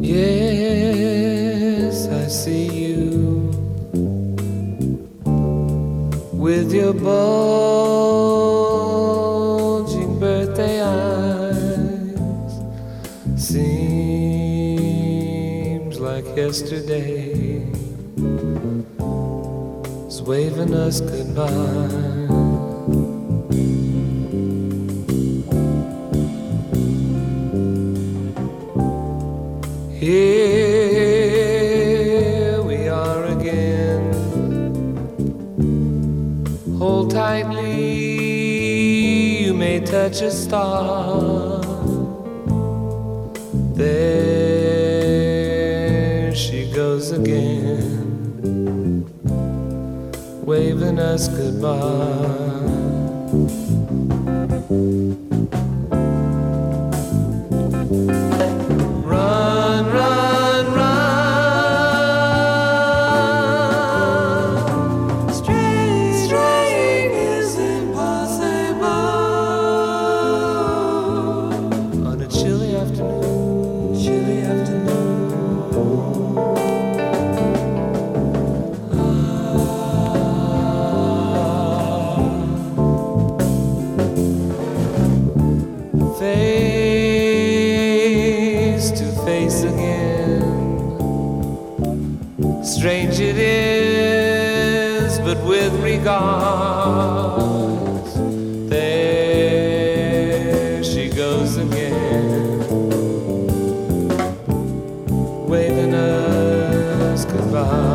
Yes, I see you with your bulging birthday eyes. Seems like yesterday was waving us goodbye. Here we are again. Hold tightly, you may touch a star. There she goes again, waving us goodbye. Strange it is, but with regards, there she goes again, waving us goodbye.